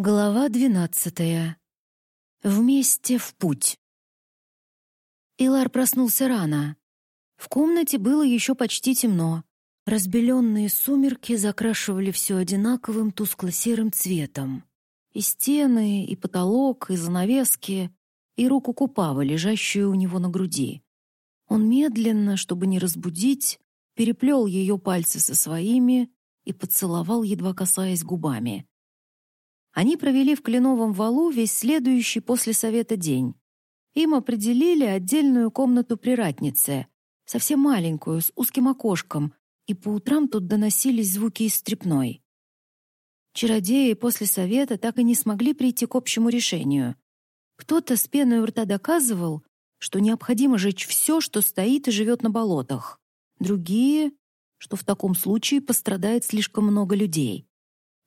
Глава двенадцатая. Вместе в путь. Илар проснулся рано. В комнате было еще почти темно. Разбеленные сумерки закрашивали все одинаковым тускло-серым цветом. И стены, и потолок, и занавески, и руку Купава, лежащую у него на груди. Он медленно, чтобы не разбудить, переплел ее пальцы со своими и поцеловал, едва касаясь губами. Они провели в Кленовом валу весь следующий после совета день. Им определили отдельную комнату при ратнице, совсем маленькую, с узким окошком, и по утрам тут доносились звуки из стрепной. Чародеи после совета так и не смогли прийти к общему решению. Кто-то с пеной у рта доказывал, что необходимо жечь все, что стоит и живет на болотах. Другие, что в таком случае пострадает слишком много людей.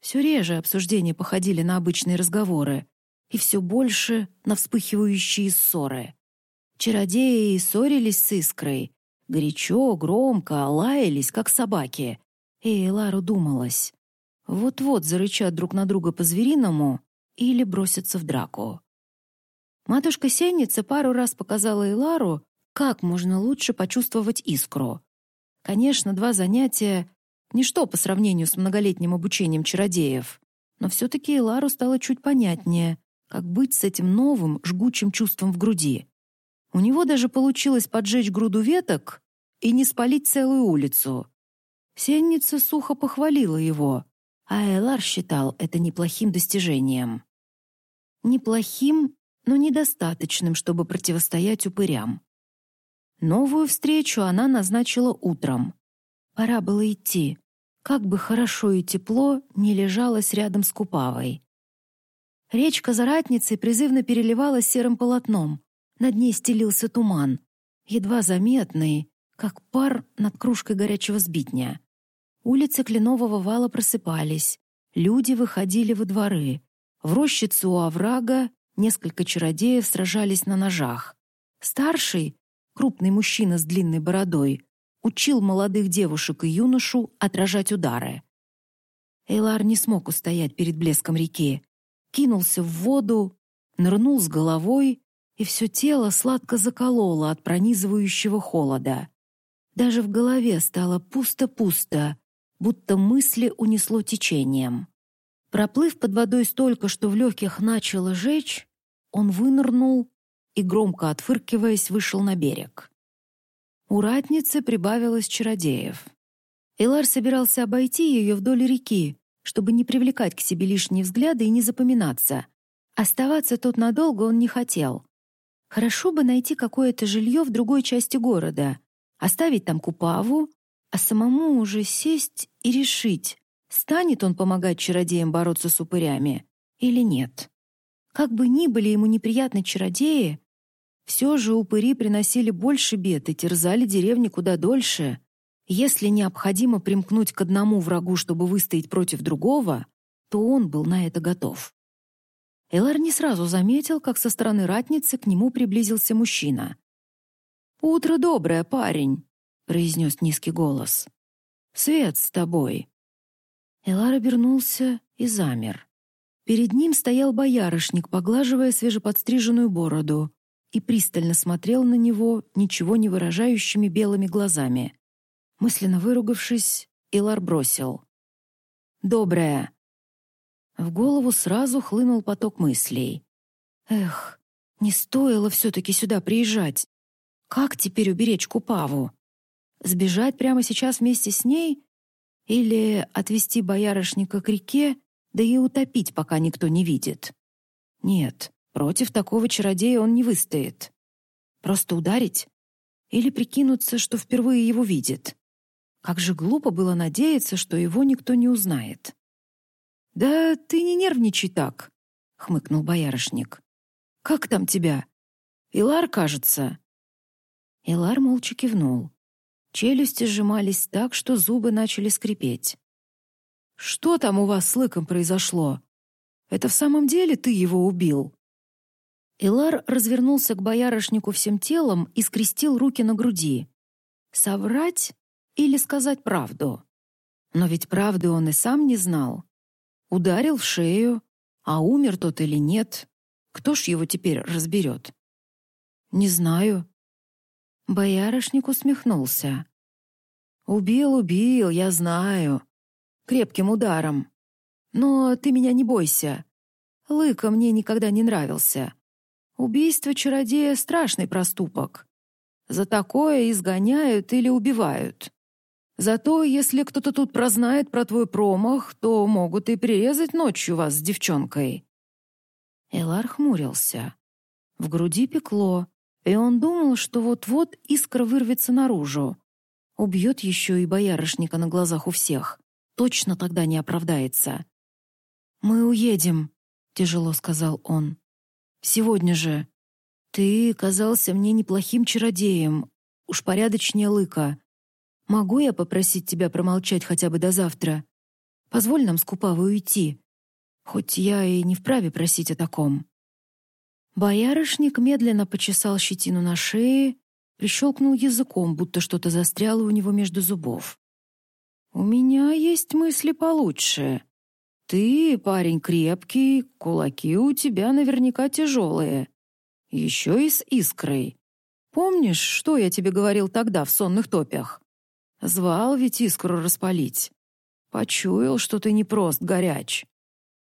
Все реже обсуждения походили на обычные разговоры, и все больше на вспыхивающие ссоры. Чародеи ссорились с искрой, горячо, громко, лаялись, как собаки. И Лару думалась. Вот-вот зарычат друг на друга по-звериному или бросятся в драку. Матушка-сенница пару раз показала Элару, как можно лучше почувствовать искру. Конечно, два занятия Ничто по сравнению с многолетним обучением чародеев. Но все-таки Элару стало чуть понятнее, как быть с этим новым, жгучим чувством в груди. У него даже получилось поджечь груду веток и не спалить целую улицу. Сенница сухо похвалила его, а Элар считал это неплохим достижением. Неплохим, но недостаточным, чтобы противостоять упырям. Новую встречу она назначила утром. Пора было идти. Как бы хорошо и тепло не лежалось рядом с Купавой. Речка за ратницей призывно переливалась серым полотном. Над ней стелился туман, едва заметный, как пар над кружкой горячего сбитня. Улицы Кленового вала просыпались. Люди выходили во дворы. В рощице у оврага несколько чародеев сражались на ножах. Старший, крупный мужчина с длинной бородой, учил молодых девушек и юношу отражать удары. Эйлар не смог устоять перед блеском реки. Кинулся в воду, нырнул с головой, и все тело сладко закололо от пронизывающего холода. Даже в голове стало пусто-пусто, будто мысли унесло течением. Проплыв под водой столько, что в легких начало жечь, он вынырнул и, громко отфыркиваясь, вышел на берег. У ратницы прибавилось чародеев. Элар собирался обойти ее вдоль реки, чтобы не привлекать к себе лишние взгляды и не запоминаться. Оставаться тут надолго он не хотел. Хорошо бы найти какое-то жилье в другой части города, оставить там Купаву, а самому уже сесть и решить, станет он помогать чародеям бороться с упырями или нет. Как бы ни были ему неприятны чародеи, все же упыри приносили больше бед и терзали деревни куда дольше. Если необходимо примкнуть к одному врагу, чтобы выстоять против другого, то он был на это готов. Элар не сразу заметил, как со стороны ратницы к нему приблизился мужчина. «Утро доброе, парень», — произнес низкий голос. «Свет с тобой». Элар обернулся и замер. Перед ним стоял боярышник, поглаживая свежеподстриженную бороду и пристально смотрел на него ничего не выражающими белыми глазами. Мысленно выругавшись, Илар бросил. «Доброе». В голову сразу хлынул поток мыслей. «Эх, не стоило все-таки сюда приезжать. Как теперь уберечь Купаву? Сбежать прямо сейчас вместе с ней? Или отвести боярышника к реке, да и утопить, пока никто не видит? Нет, Против такого чародея он не выстоит. Просто ударить? Или прикинуться, что впервые его видит? Как же глупо было надеяться, что его никто не узнает. «Да ты не нервничай так», — хмыкнул боярышник. «Как там тебя? Илар, кажется?» Илар молча кивнул. Челюсти сжимались так, что зубы начали скрипеть. «Что там у вас с Лыком произошло? Это в самом деле ты его убил?» Илар развернулся к боярышнику всем телом и скрестил руки на груди. Соврать или сказать правду? Но ведь правды он и сам не знал. Ударил в шею, А умер тот или нет, кто ж его теперь разберет? Не знаю. Боярышник усмехнулся. Убил, убил, я знаю. Крепким ударом. Но ты меня не бойся. Лыка мне никогда не нравился. Убийство чародея — страшный проступок. За такое изгоняют или убивают. Зато если кто-то тут прознает про твой промах, то могут и прирезать ночью вас с девчонкой». Элар хмурился. В груди пекло, и он думал, что вот-вот искра вырвется наружу. Убьет еще и боярышника на глазах у всех. Точно тогда не оправдается. «Мы уедем», — тяжело сказал он. «Сегодня же. Ты казался мне неплохим чародеем, уж порядочнее лыка. Могу я попросить тебя промолчать хотя бы до завтра? Позволь нам с Купавой уйти. Хоть я и не вправе просить о таком». Боярышник медленно почесал щетину на шее, прищелкнул языком, будто что-то застряло у него между зубов. «У меня есть мысли получше. Ты парень крепкий, кулаки у тебя наверняка тяжелые. Еще и с искрой. Помнишь, что я тебе говорил тогда в сонных топях? Звал ведь искру распалить. Почуял, что ты не прост горяч.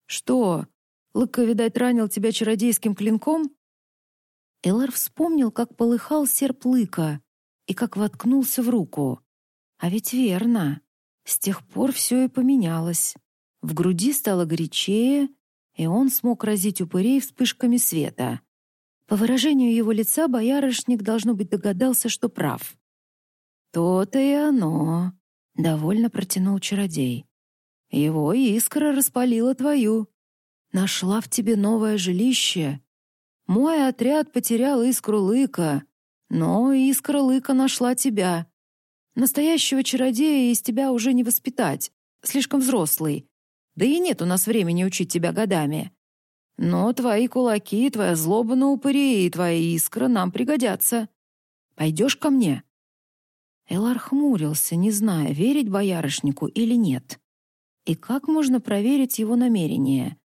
Что, Лыка, видать, ранил тебя чародейским клинком? Элар вспомнил, как полыхал серп Лыка и как воткнулся в руку. А ведь верно. С тех пор все и поменялось. В груди стало горячее, и он смог разить упырей вспышками света. По выражению его лица боярышник, должно быть, догадался, что прав. «То-то и оно», — довольно протянул чародей. «Его искра распалила твою. Нашла в тебе новое жилище. Мой отряд потерял искру лыка, но искра лыка нашла тебя. Настоящего чародея из тебя уже не воспитать, слишком взрослый. Да и нет у нас времени учить тебя годами. Но твои кулаки, твоя злоба на упыре и твоя искра нам пригодятся. Пойдешь ко мне?» Элар хмурился, не зная, верить боярышнику или нет. И как можно проверить его намерение?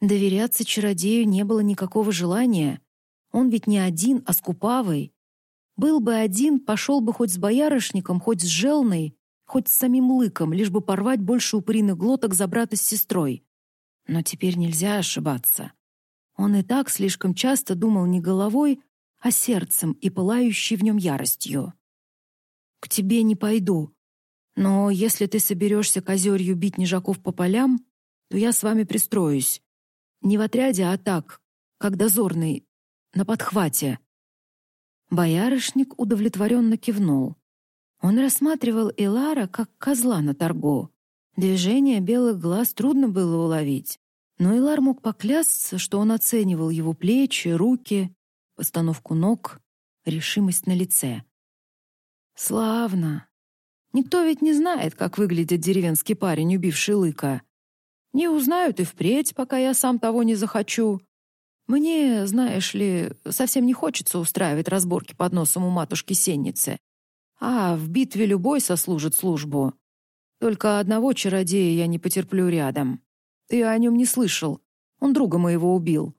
Доверяться чародею не было никакого желания. Он ведь не один, а с Купавой. Был бы один, пошел бы хоть с боярышником, хоть с Желной, хоть с самим Лыком, лишь бы порвать больше упыриных глоток за брата с сестрой. Но теперь нельзя ошибаться. Он и так слишком часто думал не головой, а сердцем и пылающей в нем яростью к тебе не пойду. Но если ты соберешься козерью бить нежаков по полям, то я с вами пристроюсь. Не в отряде, а так, как дозорный, на подхвате». Боярышник удовлетворенно кивнул. Он рассматривал Илара как козла на торгу. Движение белых глаз трудно было уловить, но Илар мог поклясться, что он оценивал его плечи, руки, постановку ног, решимость на лице. Славно. Никто ведь не знает, как выглядит деревенский парень, убивший лыка. Не узнают и впредь, пока я сам того не захочу. Мне, знаешь ли, совсем не хочется устраивать разборки под носом у матушки-сенницы. А в битве любой сослужит службу. Только одного чародея я не потерплю рядом. Ты о нем не слышал. Он друга моего убил.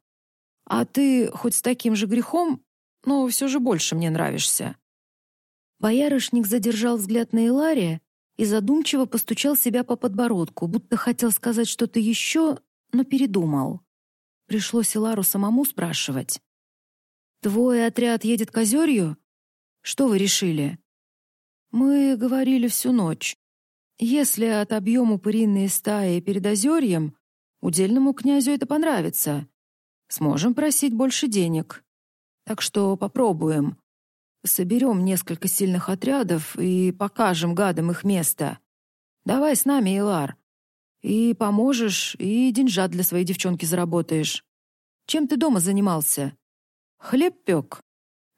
А ты хоть с таким же грехом, но все же больше мне нравишься. Боярышник задержал взгляд на Илария и задумчиво постучал себя по подбородку, будто хотел сказать что-то еще, но передумал. Пришлось Илару самому спрашивать. «Твой отряд едет к озерью? Что вы решили?» «Мы говорили всю ночь. Если отобьем упыриные стаи перед озерьем, удельному князю это понравится. Сможем просить больше денег. Так что попробуем. Соберем несколько сильных отрядов и покажем гадам их место. Давай с нами, Илар. И поможешь, и деньжат для своей девчонки заработаешь. Чем ты дома занимался? Хлеб пек?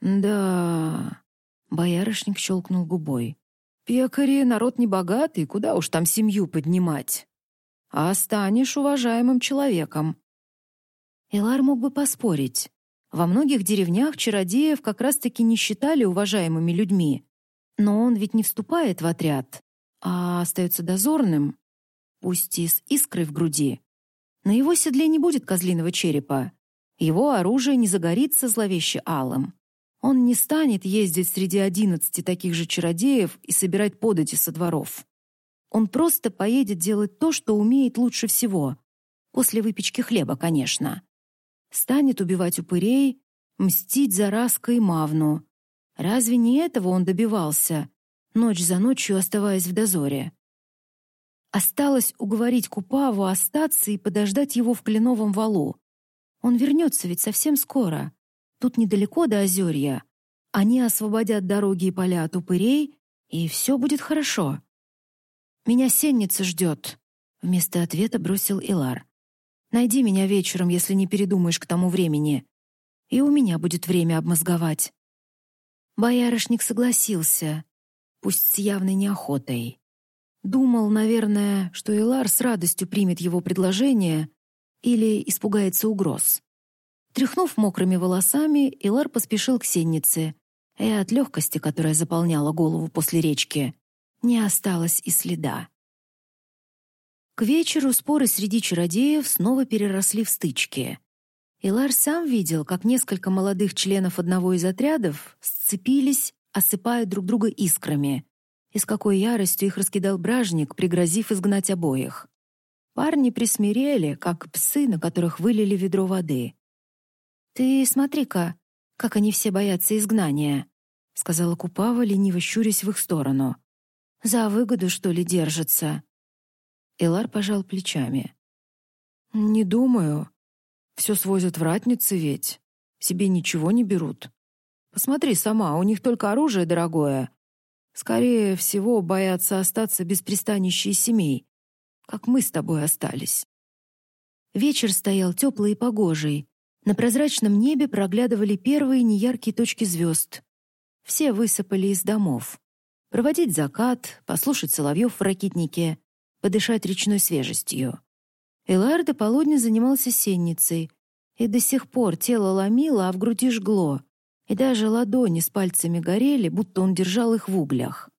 Да. Боярышник щелкнул губой. Пекари — народ небогатый, куда уж там семью поднимать. А станешь уважаемым человеком. Илар мог бы поспорить. Во многих деревнях чародеев как раз-таки не считали уважаемыми людьми. Но он ведь не вступает в отряд, а остается дозорным, пусть и с искрой в груди. На его седле не будет козлиного черепа. Его оружие не загорится зловеще алым. Он не станет ездить среди одиннадцати таких же чародеев и собирать подати со дворов. Он просто поедет делать то, что умеет лучше всего. После выпечки хлеба, конечно. Станет убивать упырей, мстить за Раска и Мавну. Разве не этого он добивался, ночь за ночью оставаясь в дозоре? Осталось уговорить Купаву остаться и подождать его в Кленовом валу. Он вернется ведь совсем скоро. Тут недалеко до Озерья. Они освободят дороги и поля от упырей, и все будет хорошо. «Меня сенница ждет», — вместо ответа бросил Илар. «Найди меня вечером, если не передумаешь к тому времени. И у меня будет время обмозговать». Боярышник согласился, пусть с явной неохотой. Думал, наверное, что Элар с радостью примет его предложение или испугается угроз. Тряхнув мокрыми волосами, Элар поспешил к сеннице, и от легкости, которая заполняла голову после речки, не осталось и следа. К вечеру споры среди чародеев снова переросли в стычки. Илар сам видел, как несколько молодых членов одного из отрядов сцепились, осыпая друг друга искрами, и с какой яростью их раскидал бражник, пригрозив изгнать обоих. Парни присмирели, как псы, на которых вылили ведро воды. «Ты смотри-ка, как они все боятся изгнания», — сказала Купава, лениво щурясь в их сторону. «За выгоду, что ли, держатся?» Элар пожал плечами. «Не думаю. Все свозят в ратницы ведь. Себе ничего не берут. Посмотри сама, у них только оружие дорогое, Скорее всего, боятся остаться без пристанища и семей, как мы с тобой остались. Вечер стоял теплый и погожий. На прозрачном небе проглядывали первые неяркие точки звезд. Все высыпали из домов. Проводить закат, послушать соловьев в ракитнике, подышать речной свежестью. Элар до полудня занимался сенницей, и до сих пор тело ломило, а в груди жгло и даже ладони с пальцами горели, будто он держал их в углях.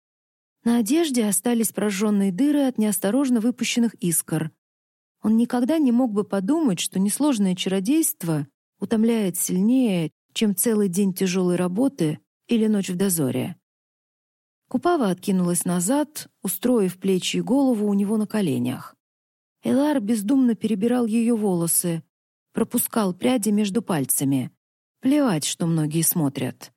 На одежде остались прожженные дыры от неосторожно выпущенных искр. Он никогда не мог бы подумать, что несложное чародейство утомляет сильнее, чем целый день тяжелой работы или ночь в дозоре. Купава откинулась назад, устроив плечи и голову у него на коленях. Элар бездумно перебирал ее волосы, пропускал пряди между пальцами. Плевать, что многие смотрят.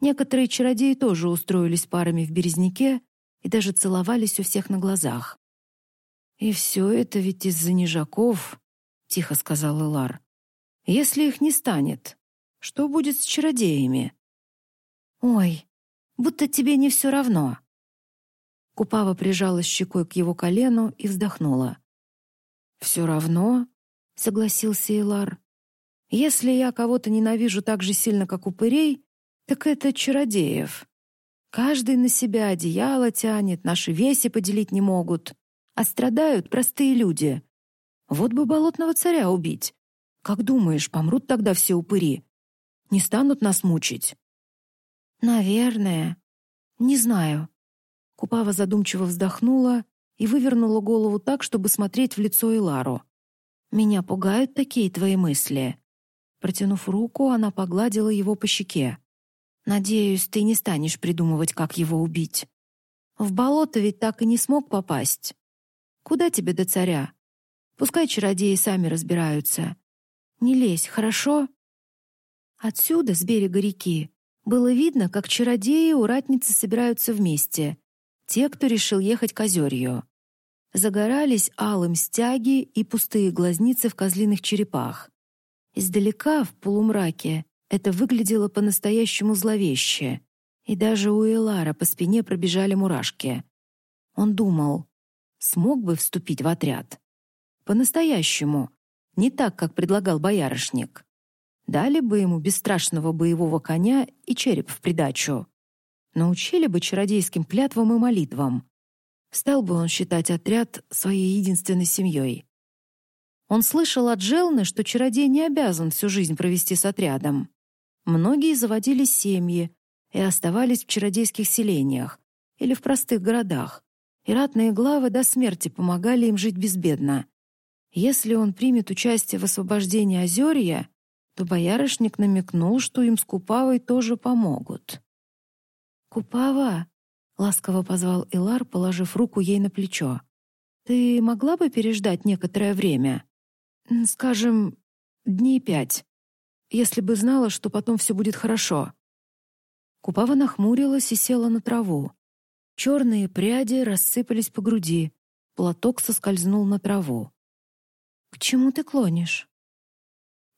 Некоторые чародеи тоже устроились парами в березняке и даже целовались у всех на глазах. «И все это ведь из-за нежаков», — тихо сказал Элар. «Если их не станет, что будет с чародеями?» «Ой, будто тебе не все равно». Купава прижалась щекой к его колену и вздохнула. «Все равно?» — согласился Элар. Если я кого-то ненавижу так же сильно, как упырей, так это чародеев. Каждый на себя одеяло тянет, наши веси поделить не могут. А страдают простые люди. Вот бы болотного царя убить. Как думаешь, помрут тогда все упыри? Не станут нас мучить? Наверное. Не знаю. Купава задумчиво вздохнула и вывернула голову так, чтобы смотреть в лицо Илару. Меня пугают такие твои мысли. Протянув руку, она погладила его по щеке. «Надеюсь, ты не станешь придумывать, как его убить. В болото ведь так и не смог попасть. Куда тебе до царя? Пускай чародеи сами разбираются. Не лезь, хорошо?» Отсюда, с берега реки, было видно, как чародеи и уратницы собираются вместе. Те, кто решил ехать к озерью. Загорались алым стяги и пустые глазницы в козлиных черепах. Издалека, в полумраке, это выглядело по-настоящему зловеще, и даже у Элара по спине пробежали мурашки. Он думал, смог бы вступить в отряд. По-настоящему, не так, как предлагал боярышник. Дали бы ему бесстрашного боевого коня и череп в придачу. Научили бы чародейским клятвам и молитвам. Стал бы он считать отряд своей единственной семьей. Он слышал от Желны, что чародей не обязан всю жизнь провести с отрядом. Многие заводили семьи и оставались в чародейских селениях или в простых городах, и ратные главы до смерти помогали им жить безбедно. Если он примет участие в освобождении Озерья, то боярышник намекнул, что им с Купавой тоже помогут. «Купава!» — ласково позвал Илар, положив руку ей на плечо. «Ты могла бы переждать некоторое время? Скажем, дней пять, если бы знала, что потом все будет хорошо». Купава нахмурилась и села на траву. Черные пряди рассыпались по груди, платок соскользнул на траву. «К чему ты клонишь?»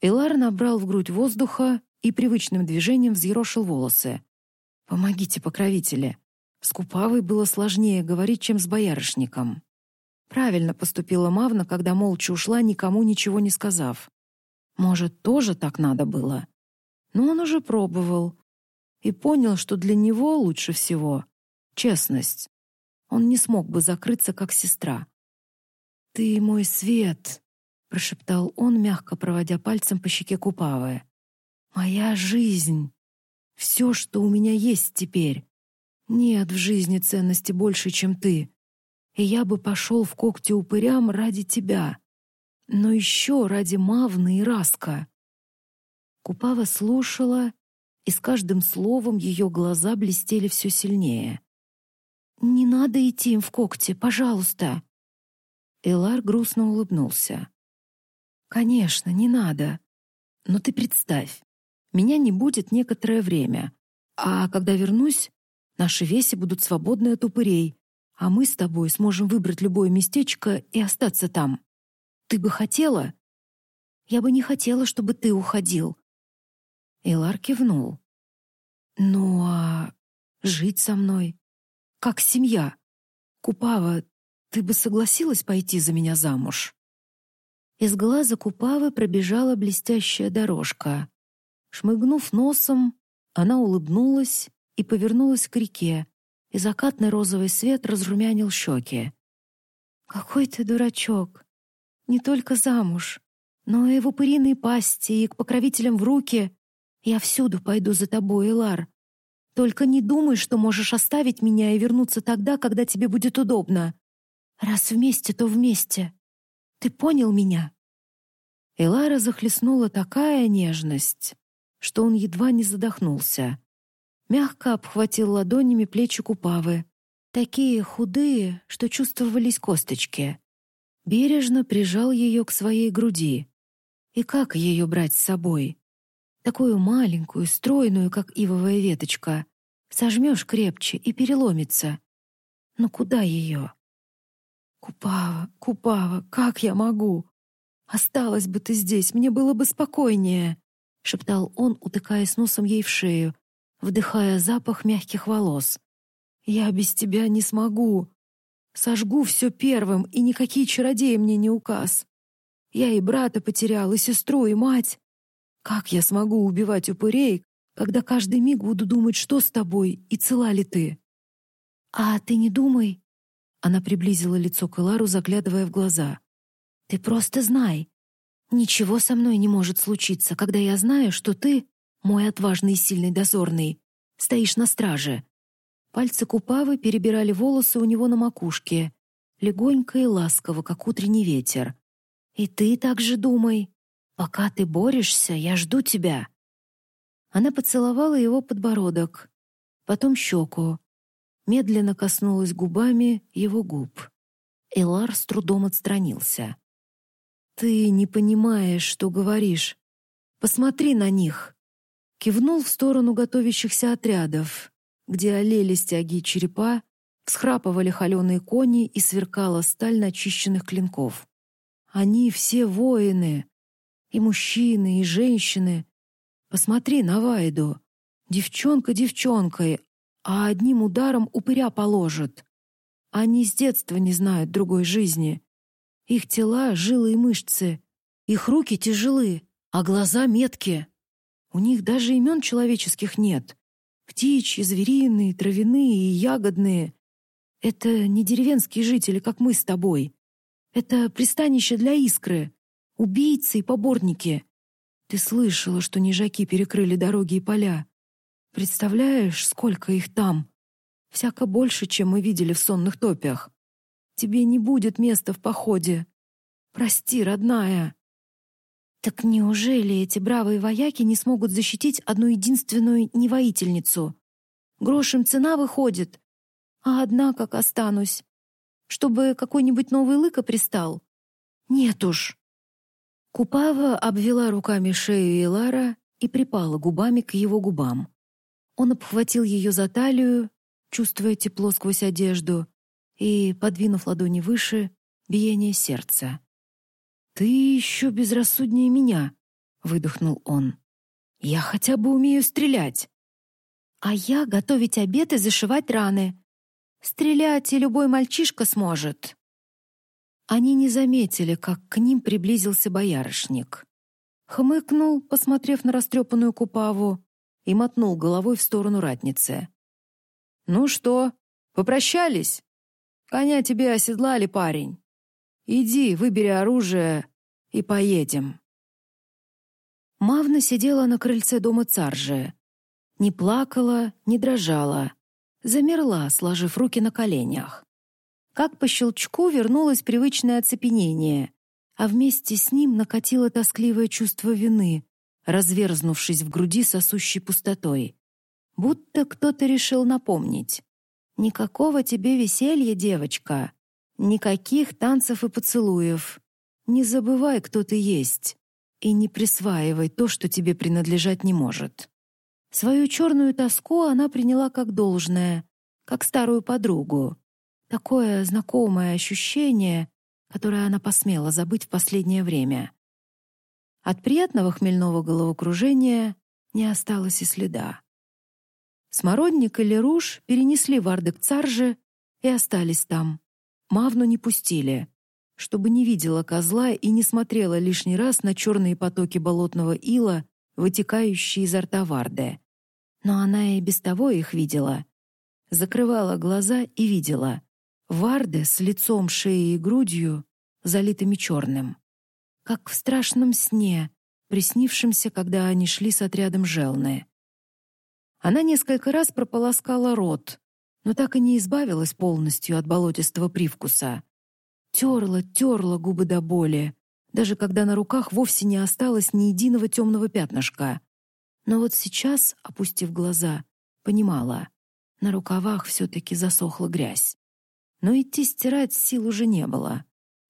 Элар набрал в грудь воздуха и привычным движением взъерошил волосы. «Помогите, покровители!» С Купавой было сложнее говорить, чем с боярышником. Правильно поступила Мавна, когда молча ушла, никому ничего не сказав. Может, тоже так надо было? Но он уже пробовал и понял, что для него лучше всего — честность. Он не смог бы закрыться, как сестра. «Ты мой свет!» — прошептал он, мягко проводя пальцем по щеке Купавы. «Моя жизнь! Все, что у меня есть теперь! Нет в жизни ценности больше, чем ты, и я бы пошел в когти упырям ради тебя, но еще ради Мавны и Раска». Купава слушала, и с каждым словом ее глаза блестели все сильнее. «Не надо идти им в когти, пожалуйста!» Элар грустно улыбнулся. Конечно, не надо. Но ты представь, меня не будет некоторое время, а когда вернусь, наши веси будут свободны от упырей, а мы с тобой сможем выбрать любое местечко и остаться там. Ты бы хотела? Я бы не хотела, чтобы ты уходил. Элар кивнул. Ну а жить со мной? Как семья? Купава, ты бы согласилась пойти за меня замуж? Из глаза Купавы пробежала блестящая дорожка. Шмыгнув носом, она улыбнулась и повернулась к реке, и закатный розовый свет разрумянил щеки. «Какой ты дурачок! Не только замуж, но и в упыриной пасти, и к покровителям в руки. Я всюду пойду за тобой, Элар. Только не думай, что можешь оставить меня и вернуться тогда, когда тебе будет удобно. Раз вместе, то вместе. Ты понял меня?» Элара захлестнула такая нежность, что он едва не задохнулся. Мягко обхватил ладонями плечи Купавы, такие худые, что чувствовались косточки. Бережно прижал ее к своей груди. И как ее брать с собой? Такую маленькую, стройную, как ивовая веточка. Сожмешь крепче и переломится. Но куда ее? «Купава, Купава, как я могу?» «Осталась бы ты здесь, мне было бы спокойнее», — шептал он, утыкаясь носом ей в шею, вдыхая запах мягких волос. «Я без тебя не смогу. Сожгу все первым, и никакие чародеи мне не указ. Я и брата потерял, и сестру, и мать. Как я смогу убивать упырей, когда каждый миг буду думать, что с тобой и цела ли ты?» «А ты не думай», она приблизила лицо к Элару, заглядывая в глаза. «Ты просто знай. Ничего со мной не может случиться, когда я знаю, что ты, мой отважный и сильный дозорный, стоишь на страже». Пальцы Купавы перебирали волосы у него на макушке, легонько и ласково, как утренний ветер. «И ты так же думай. Пока ты борешься, я жду тебя». Она поцеловала его подбородок, потом щеку, медленно коснулась губами его губ. Элар с трудом отстранился. «Ты не понимаешь, что говоришь. Посмотри на них!» Кивнул в сторону готовящихся отрядов, где олели стяги черепа, всхрапывали холеные кони и сверкала сталь начищенных клинков. Они все воины, и мужчины, и женщины. Посмотри на Вайду. Девчонка девчонкой, а одним ударом упыря положат. Они с детства не знают другой жизни. Их тела — жилы и мышцы. Их руки тяжелы, а глаза меткие. У них даже имен человеческих нет. Птичьи, звериные, травяные и ягодные. Это не деревенские жители, как мы с тобой. Это пристанище для искры. Убийцы и поборники. Ты слышала, что нежаки перекрыли дороги и поля. Представляешь, сколько их там? Всяко больше, чем мы видели в сонных топях. Тебе не будет места в походе. Прости, родная!» Так неужели эти бравые вояки не смогут защитить одну единственную невоительницу? Грош им цена выходит, а одна как останусь. Чтобы какой-нибудь новый лыка пристал? Нет уж. Купава обвела руками шею Илара и припала губами к его губам. Он обхватил ее за талию, чувствуя тепло сквозь одежду, и, подвинув ладони выше, биение сердца. «Ты еще безрассуднее меня», — выдохнул он. «Я хотя бы умею стрелять». «А я готовить обед и зашивать раны. Стрелять и любой мальчишка сможет». Они не заметили, как к ним приблизился боярышник. Хмыкнул, посмотрев на растрепанную купаву, и мотнул головой в сторону ратницы. «Ну что, попрощались? Коня тебе оседлали, парень. Иди, выбери оружие и поедем». Мавна сидела на крыльце дома царжи. Не плакала, не дрожала. Замерла, сложив руки на коленях. Как по щелчку вернулось привычное оцепенение, а вместе с ним накатило тоскливое чувство вины, разверзнувшись в груди сосущей пустотой. Будто кто-то решил напомнить. «Никакого тебе веселья, девочка. Никаких танцев и поцелуев. Не забывай, кто ты есть. И не присваивай то, что тебе принадлежать не может». Свою черную тоску она приняла как должное, как старую подругу. Такое знакомое ощущение, которое она посмела забыть в последнее время. От приятного хмельного головокружения не осталось и следа. Смородник и Леруш перенесли Варды к Царже и остались там. Мавну не пустили, чтобы не видела козла и не смотрела лишний раз на черные потоки болотного ила, вытекающие изо рта Варды. Но она и без того их видела. Закрывала глаза и видела. Варды с лицом, шеей и грудью, залитыми черным как в страшном сне, приснившемся, когда они шли с отрядом Желны. Она несколько раз прополоскала рот, но так и не избавилась полностью от болотистого привкуса. Терла, терла губы до боли, даже когда на руках вовсе не осталось ни единого темного пятнышка. Но вот сейчас, опустив глаза, понимала, на рукавах все-таки засохла грязь. Но идти стирать сил уже не было.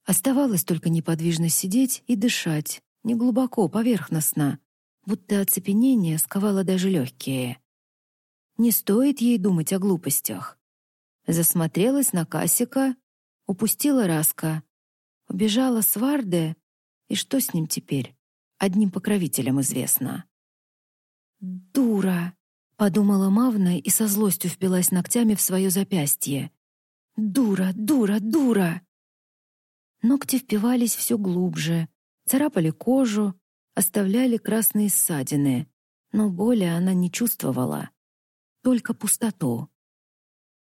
Оставалось только неподвижно сидеть и дышать, не глубоко, поверхностно, будто оцепенение сковало даже легкие. Не стоит ей думать о глупостях. Засмотрелась на Касика, упустила Раска, убежала с Варде, и что с ним теперь? Одним покровителям известно. «Дура!» — подумала Мавна и со злостью впилась ногтями в свое запястье. «Дура, дура, дура!» Ногти впивались все глубже, царапали кожу, оставляли красные ссадины, но боли она не чувствовала, только пустоту.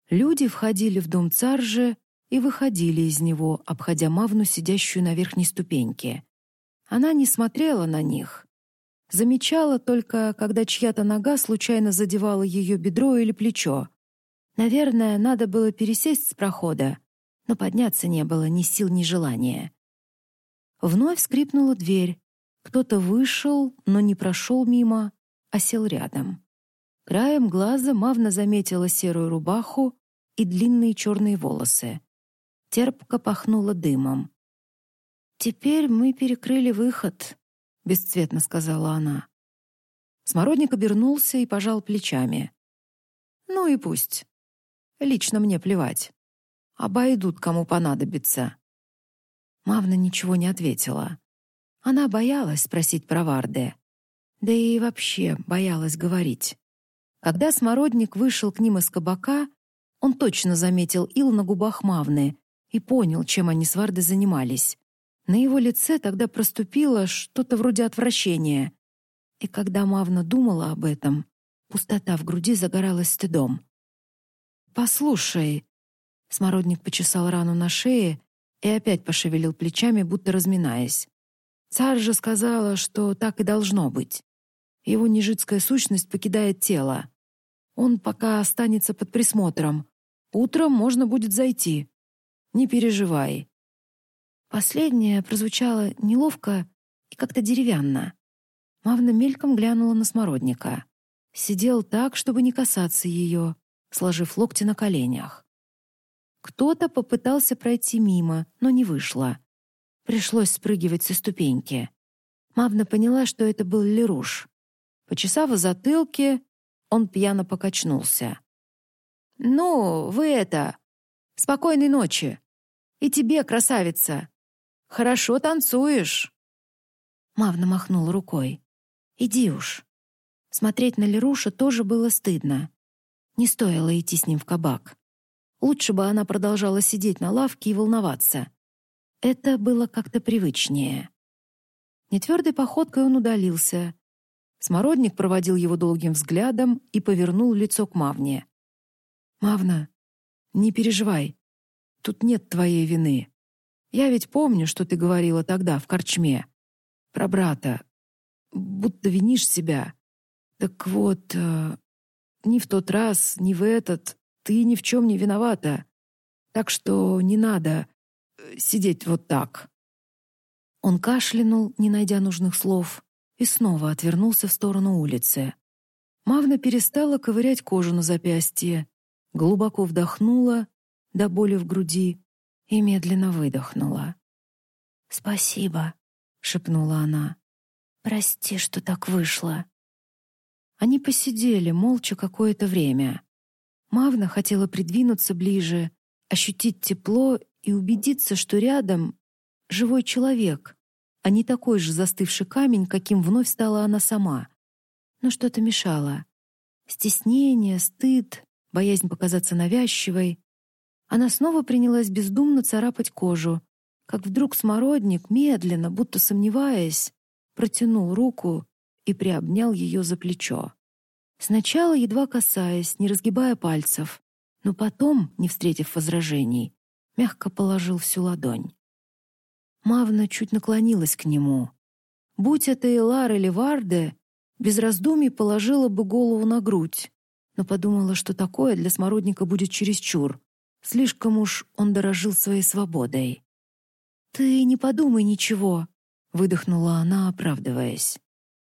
Люди входили в дом царжи и выходили из него, обходя Мавну, сидящую на верхней ступеньке. Она не смотрела на них. Замечала только, когда чья-то нога случайно задевала ее бедро или плечо. Наверное, надо было пересесть с прохода, но подняться не было ни сил, ни желания. Вновь скрипнула дверь. Кто-то вышел, но не прошел мимо, а сел рядом. Краем глаза Мавна заметила серую рубаху и длинные черные волосы. Терпко пахнуло дымом. «Теперь мы перекрыли выход», — бесцветно сказала она. Смородник обернулся и пожал плечами. «Ну и пусть. Лично мне плевать. Обойдут, кому понадобится». Мавна ничего не ответила. Она боялась спросить про Варде. Да и вообще боялась говорить. Когда Смородник вышел к ним из кабака, он точно заметил ил на губах Мавны и понял, чем они с Вардой занимались. На его лице тогда проступило что-то вроде отвращения. И когда Мавна думала об этом, пустота в груди загоралась стыдом. «Послушай», Смородник почесал рану на шее и опять пошевелил плечами, будто разминаясь. Царь же сказала, что так и должно быть. Его нежитская сущность покидает тело. Он пока останется под присмотром. Утром можно будет зайти. Не переживай. Последнее прозвучало неловко и как-то деревянно. Мавна мельком глянула на смородника. Сидел так, чтобы не касаться ее, сложив локти на коленях. Кто-то попытался пройти мимо, но не вышло. Пришлось спрыгивать со ступеньки. Мавна поняла, что это был Леруш. Почесав в затылке, он пьяно покачнулся. «Ну, вы это... Спокойной ночи! И тебе, красавица! Хорошо танцуешь!» Мавна махнула рукой. «Иди уж». Смотреть на Леруша тоже было стыдно. Не стоило идти с ним в кабак. Лучше бы она продолжала сидеть на лавке и волноваться. Это было как-то привычнее. Нетвердой походкой он удалился. Смородник проводил его долгим взглядом и повернул лицо к Мавне. «Мавна, не переживай. Тут нет твоей вины. Я ведь помню, что ты говорила тогда в корчме. Про брата. Будто винишь себя. Так вот, э, ни в тот раз, ни в этот ты ни в чем не виновата. Так что не надо э, сидеть вот так». Он кашлянул, не найдя нужных слов, и снова отвернулся в сторону улицы. Мавна перестала ковырять кожу на запястье, глубоко вдохнула до боли в груди и медленно выдохнула. «Спасибо», — шепнула она. «Прости, что так вышло». Они посидели молча какое-то время. Мавна хотела придвинуться ближе, ощутить тепло и убедиться, что рядом живой человек, а не такой же застывший камень, каким вновь стала она сама. Но что-то мешало. Стеснение, стыд, боязнь показаться навязчивой. Она снова принялась бездумно царапать кожу, как вдруг смородник, медленно, будто сомневаясь, протянул руку и приобнял ее за плечо. Сначала едва касаясь, не разгибая пальцев, но потом, не встретив возражений, мягко положил всю ладонь. Мавна чуть наклонилась к нему. Будь это Элар или Варде, без раздумий положила бы голову на грудь, но подумала, что такое для смородника будет чересчур. Слишком уж он дорожил своей свободой. «Ты не подумай ничего», — выдохнула она, оправдываясь.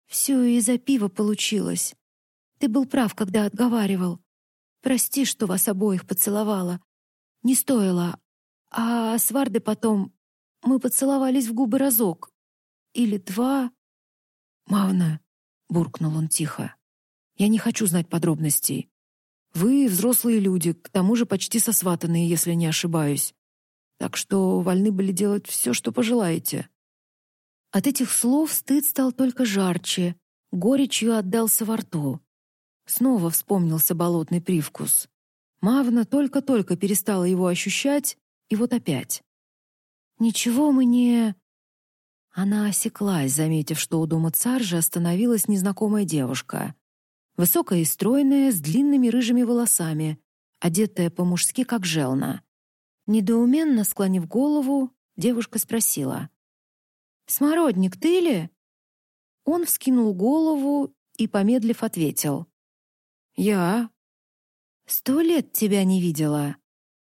«Все из-за пива получилось. Ты был прав, когда отговаривал. Прости, что вас обоих поцеловала. Не стоило. А с Вардой потом мы поцеловались в губы разок. Или два. «Мавна», — буркнул он тихо, — «я не хочу знать подробностей. Вы взрослые люди, к тому же почти сосватанные, если не ошибаюсь. Так что вольны были делать все, что пожелаете». От этих слов стыд стал только жарче, горечью отдался во рту. Снова вспомнился болотный привкус. Мавна только-только перестала его ощущать, и вот опять. «Ничего мы не...» Она осеклась, заметив, что у дома царжа остановилась незнакомая девушка. Высокая и стройная, с длинными рыжими волосами, одетая по-мужски, как желна. Недоуменно склонив голову, девушка спросила. «Смородник, ты ли?» Он вскинул голову и, помедлив, ответил. «Я?» «Сто лет тебя не видела».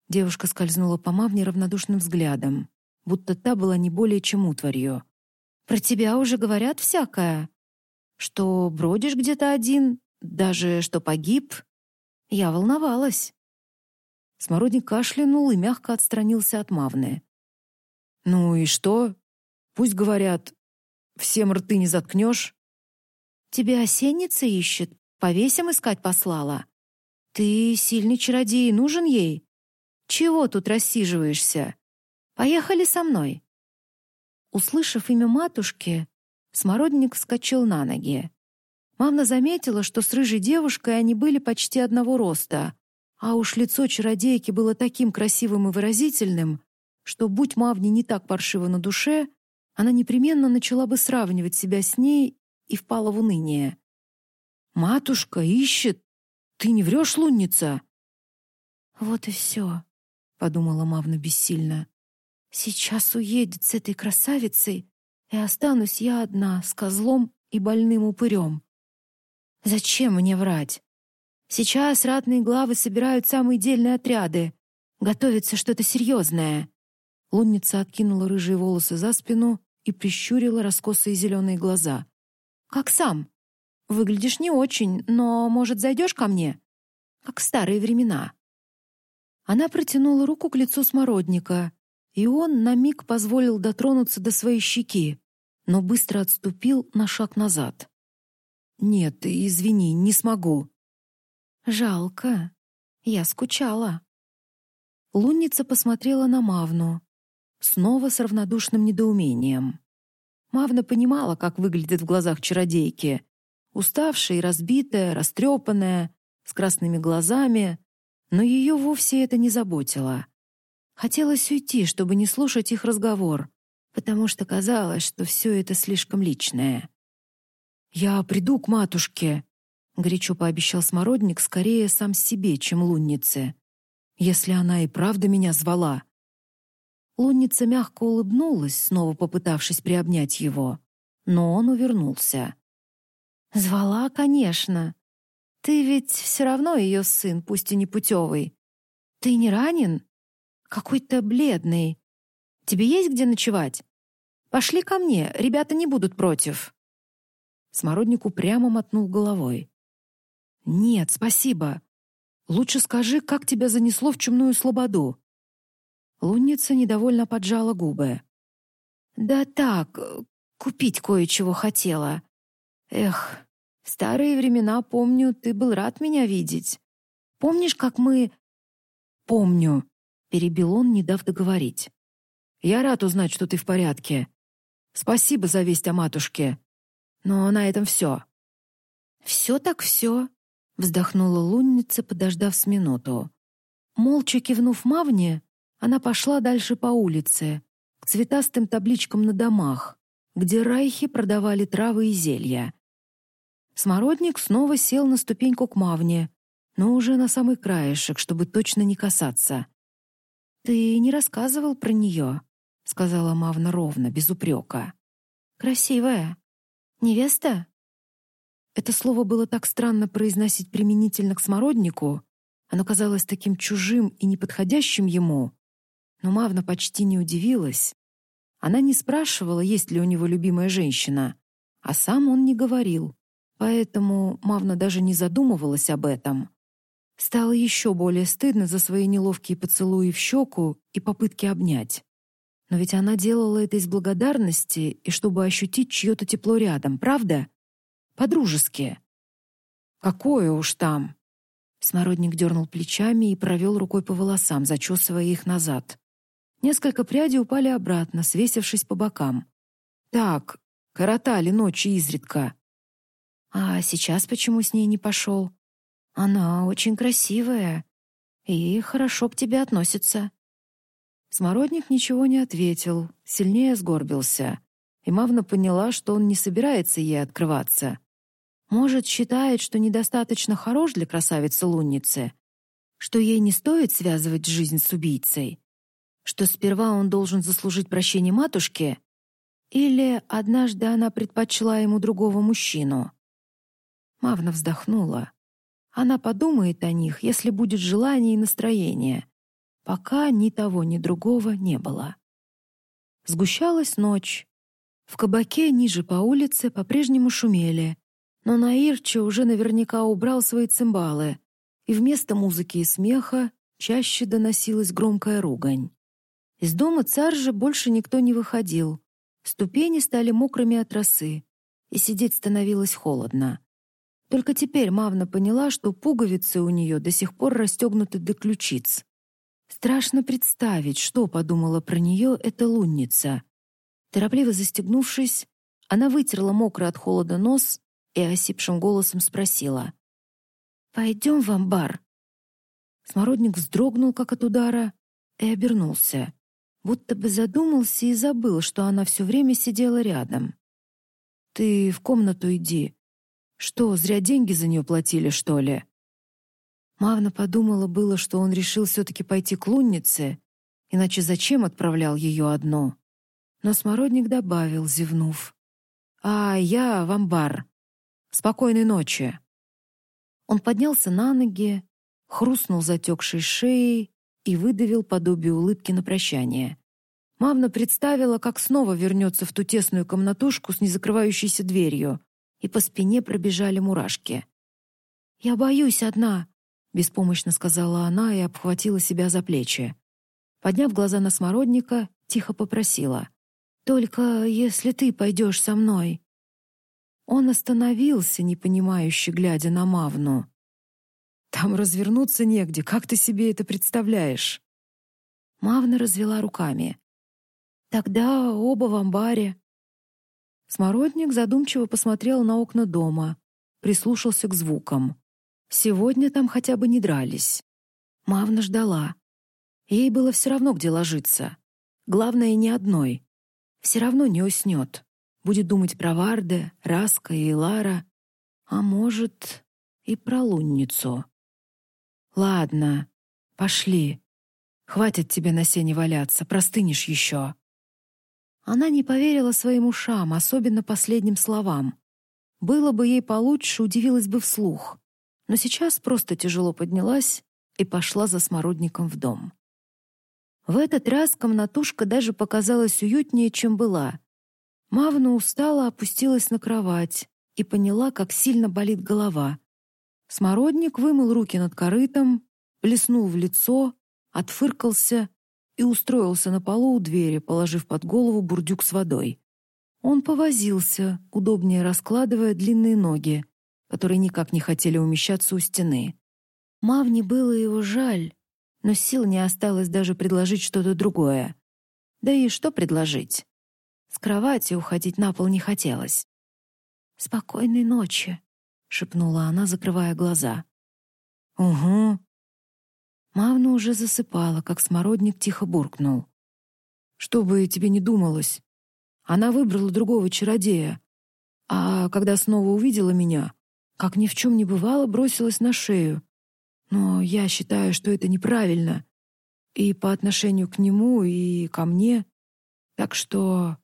Девушка скользнула по мавне равнодушным взглядом, будто та была не более чем утварью. «Про тебя уже говорят всякое. Что бродишь где-то один, даже что погиб. Я волновалась». Смородник кашлянул и мягко отстранился от мавны. «Ну и что? Пусть говорят, всем рты не заткнешь». «Тебя осенница ищет, Повесим искать послала. Ты сильный чародей, нужен ей? Чего тут рассиживаешься? Поехали со мной. Услышав имя матушки, Смородник вскочил на ноги. Мама заметила, что с рыжей девушкой они были почти одного роста, а уж лицо чародейки было таким красивым и выразительным, что, будь Мавне не так паршиво на душе, она непременно начала бы сравнивать себя с ней и впала в уныние. Матушка ищет. Ты не врешь, лунница?» «Вот и все», — подумала Мавна бессильно. «Сейчас уедет с этой красавицей, и останусь я одна с козлом и больным упырем. Зачем мне врать? Сейчас ратные главы собирают самые дельные отряды. Готовится что-то серьезное. Лунница откинула рыжие волосы за спину и прищурила раскосые зеленые глаза. «Как сам? Выглядишь не очень, но, может, зайдешь ко мне? Как в старые времена». Она протянула руку к лицу смородника, и он на миг позволил дотронуться до своей щеки, но быстро отступил на шаг назад. «Нет, извини, не смогу». «Жалко. Я скучала». Лунница посмотрела на Мавну, снова с равнодушным недоумением. Мавна понимала, как выглядит в глазах чародейки. Уставшая и разбитая, растрепанная, с красными глазами, но ее вовсе это не заботило. Хотелось уйти, чтобы не слушать их разговор, потому что казалось, что все это слишком личное. «Я приду к матушке», — горячо пообещал Смородник скорее сам себе, чем луннице. «Если она и правда меня звала». Лунница мягко улыбнулась, снова попытавшись приобнять его, но он увернулся. «Звала, конечно. Ты ведь все равно ее сын, пусть и не путевый. Ты не ранен? Какой-то бледный. Тебе есть где ночевать? Пошли ко мне, ребята не будут против». Смородник упрямо мотнул головой. «Нет, спасибо. Лучше скажи, как тебя занесло в чумную слободу?» Лунница недовольно поджала губы. «Да так, купить кое-чего хотела. Эх, в старые времена, помню, ты был рад меня видеть. Помнишь, как мы...» «Помню», — перебил он, не дав договорить. «Я рад узнать, что ты в порядке. Спасибо за весть о матушке. Но на этом все». «Все так все», — вздохнула лунница, подождав с минуту. Молча кивнув Мавне, она пошла дальше по улице, к цветастым табличкам на домах, где райхи продавали травы и зелья. Смородник снова сел на ступеньку к Мавне, но уже на самый краешек, чтобы точно не касаться. «Ты не рассказывал про нее», — сказала Мавна ровно, без упрека. «Красивая. Невеста?» Это слово было так странно произносить применительно к Смороднику, оно казалось таким чужим и неподходящим ему, но Мавна почти не удивилась. Она не спрашивала, есть ли у него любимая женщина, а сам он не говорил. Поэтому Мавна даже не задумывалась об этом. Стало еще более стыдно за свои неловкие поцелуи в щеку и попытки обнять. Но ведь она делала это из благодарности и чтобы ощутить чье-то тепло рядом, правда? По-дружески. Какое уж там. Смородник дернул плечами и провел рукой по волосам, зачесывая их назад. Несколько прядей упали обратно, свесившись по бокам. Так, коротали ночи изредка. А сейчас почему с ней не пошел? Она очень красивая и хорошо к тебе относится. Смородник ничего не ответил, сильнее сгорбился. И Мавна поняла, что он не собирается ей открываться. Может, считает, что недостаточно хорош для красавицы-лунницы, что ей не стоит связывать жизнь с убийцей что сперва он должен заслужить прощение матушки, или однажды она предпочла ему другого мужчину. Мавна вздохнула. Она подумает о них, если будет желание и настроение. Пока ни того, ни другого не было. Сгущалась ночь. В кабаке ниже по улице по-прежнему шумели, но Наирча уже наверняка убрал свои цимбалы, и вместо музыки и смеха чаще доносилась громкая ругань. Из дома царжа больше никто не выходил. Ступени стали мокрыми от росы, и сидеть становилось холодно. Только теперь Мавна поняла, что пуговицы у нее до сих пор расстегнуты до ключиц. Страшно представить, что подумала про нее эта лунница. Торопливо застегнувшись, она вытерла мокрый от холода нос и осипшим голосом спросила. «Пойдем в амбар». Смородник вздрогнул, как от удара, и обернулся будто бы задумался и забыл, что она все время сидела рядом. «Ты в комнату иди. Что, зря деньги за нее платили, что ли?» Мавна подумала было, что он решил все-таки пойти к луннице, иначе зачем отправлял ее одну? Но Смородник добавил, зевнув. «А, я в амбар. Спокойной ночи». Он поднялся на ноги, хрустнул затекшей шеей и выдавил подобие улыбки на прощание. Мавна представила, как снова вернется в ту тесную комнатушку с незакрывающейся дверью, и по спине пробежали мурашки. «Я боюсь одна», — беспомощно сказала она и обхватила себя за плечи. Подняв глаза на смородника, тихо попросила. «Только если ты пойдешь со мной». Он остановился, непонимающе глядя на Мавну. «Там развернуться негде, как ты себе это представляешь?» Мавна развела руками. «Тогда оба в амбаре». Смородник задумчиво посмотрел на окна дома, прислушался к звукам. Сегодня там хотя бы не дрались. Мавна ждала. Ей было все равно, где ложиться. Главное, не одной. Все равно не уснет будет думать про Варде, Раска и Лара, а может, и про лунницу. Ладно, пошли. Хватит тебе на сене валяться, простынешь еще. Она не поверила своим ушам, особенно последним словам. Было бы ей получше, удивилась бы вслух. Но сейчас просто тяжело поднялась и пошла за смородником в дом. В этот раз комнатушка даже показалась уютнее, чем была. Мавна устала, опустилась на кровать и поняла, как сильно болит голова. Смородник вымыл руки над корытом, плеснул в лицо, отфыркался и устроился на полу у двери, положив под голову бурдюк с водой. Он повозился, удобнее раскладывая длинные ноги, которые никак не хотели умещаться у стены. Мавне было его жаль, но сил не осталось даже предложить что-то другое. Да и что предложить? С кровати уходить на пол не хотелось. «Спокойной ночи», — шепнула она, закрывая глаза. «Угу». Мавна уже засыпала, как смородник тихо буркнул. «Что бы тебе не думалось. Она выбрала другого чародея. А когда снова увидела меня, как ни в чем не бывало, бросилась на шею. Но я считаю, что это неправильно. И по отношению к нему, и ко мне. Так что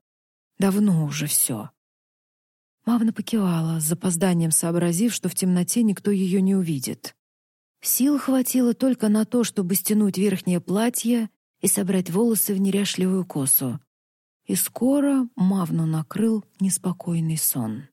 Давно уже все. Мавна покивала, с запозданием сообразив, что в темноте никто ее не увидит. Сил хватило только на то, чтобы стянуть верхнее платье и собрать волосы в неряшливую косу. И скоро Мавну накрыл неспокойный сон.